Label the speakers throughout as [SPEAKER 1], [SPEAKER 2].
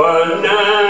[SPEAKER 1] One.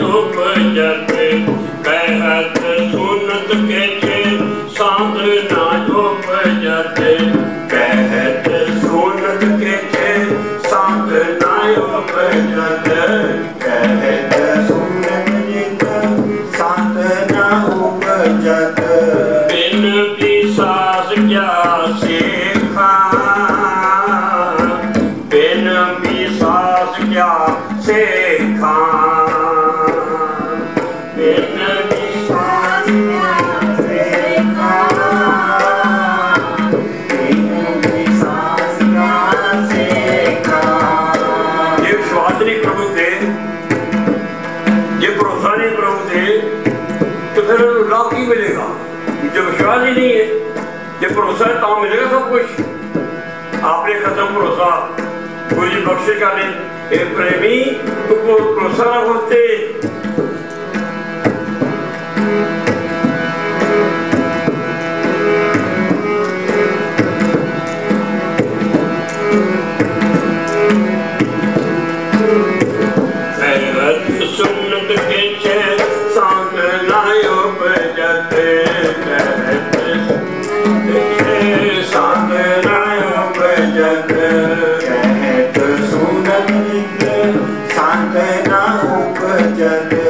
[SPEAKER 1] ਡੁੱਬ ਜਾਂਦੇ
[SPEAKER 2] ਕਹਿਤ ਸੁਨਤ ਕੇਚੇ ਸਾਧ ਨਾ ਡੁੱਬ ਜਾਂਦੇ ਕਹਿਤ ਸੁਨਤ ਕੇਚੇ ਸਾਧ ਨਾ ਡੁੱਬ ਜਾਂਦੇ
[SPEAKER 1] ਕਹਿਤ ਸੁਨਤ ਜਿਤ ਸਾਧ ਨਾ
[SPEAKER 2] ਡੁੱਬ ਜਾਂਦੇ ਬਿਨ ਪਿਸਾਸ ਕਿਆ ਸੇ? जब भरोसा नहीं प्रभु से तो फिर लाभ नहीं मिलेगा? जब विश्वास ही नहीं है। जब भरोसा है तो मिलेगा सब कुछ। आपने खत्म भरोसा कोई बख्शे का ने प्रेमी तो भरोसा ना होते Yeah.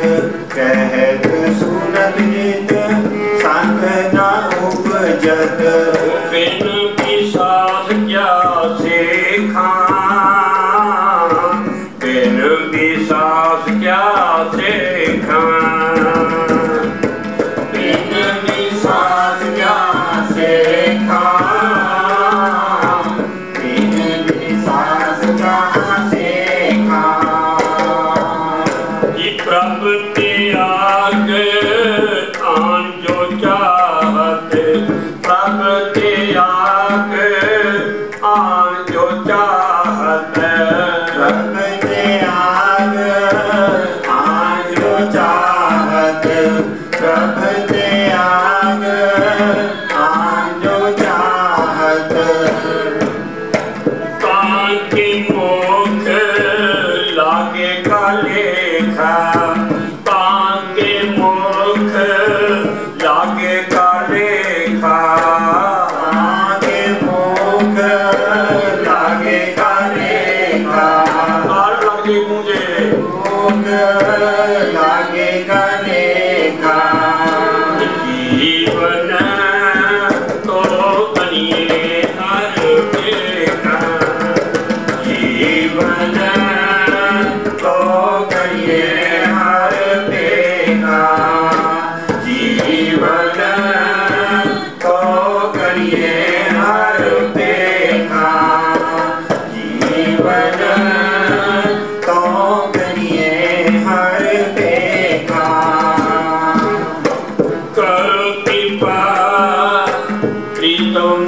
[SPEAKER 2] alone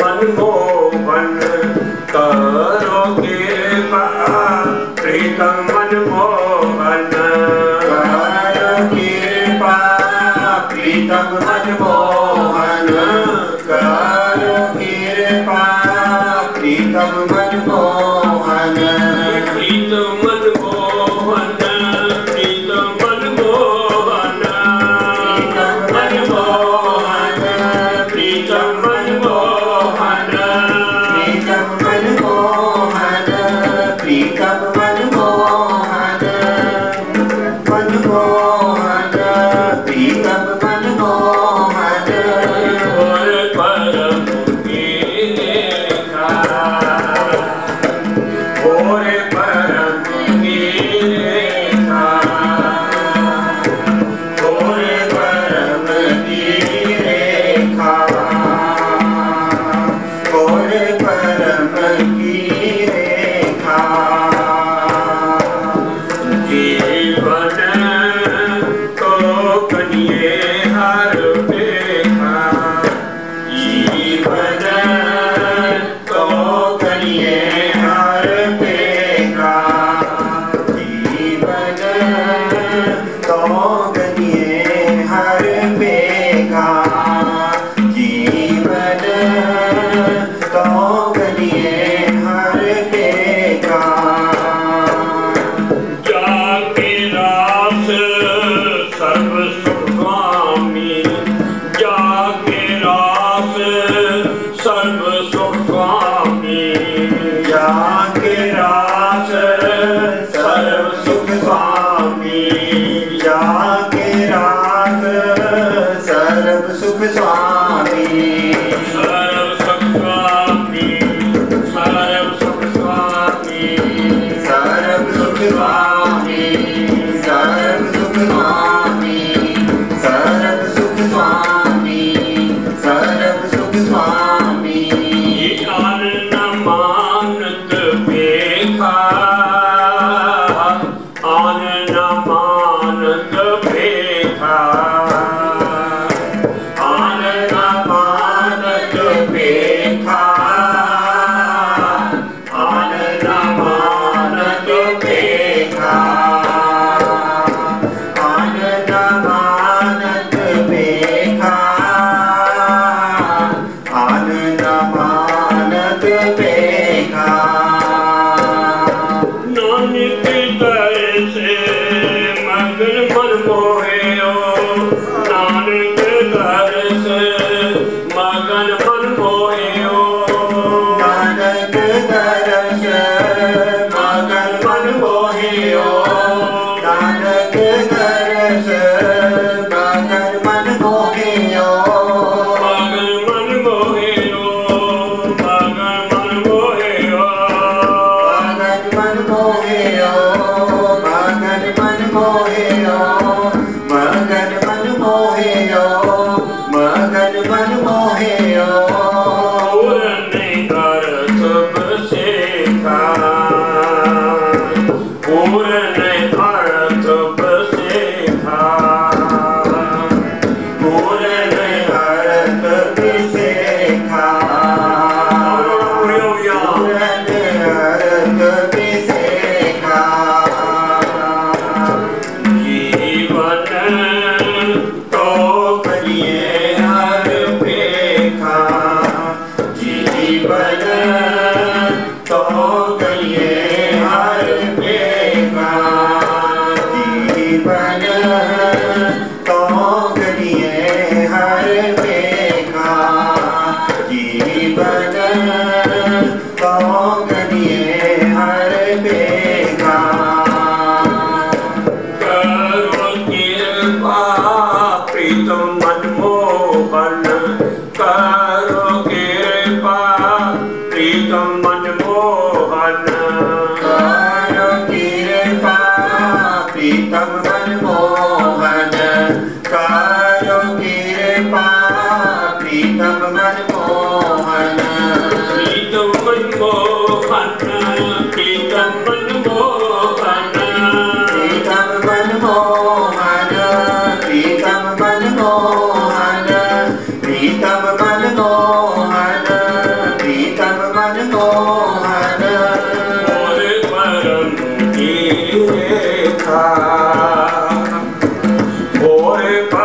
[SPEAKER 2] ਤੁਮ ਮਨ ਮੋਹਨ ਕਰੋ ਪ੍ਰੀਤਮ ਮਨ ਮੋਹਨ।
[SPEAKER 1] ਕਰੋ ਕਿਰਪਾ ਪ੍ਰੀਤਮ ਮਨ ਮੋਹਨ। ਕਰੋ ਕਿਰਪਾ ਪ੍ਰੀਤਮ ਮਨ ਮੋਹਨ।
[SPEAKER 2] ਪ੍ਰੀਤਮ ਮਨ Bye.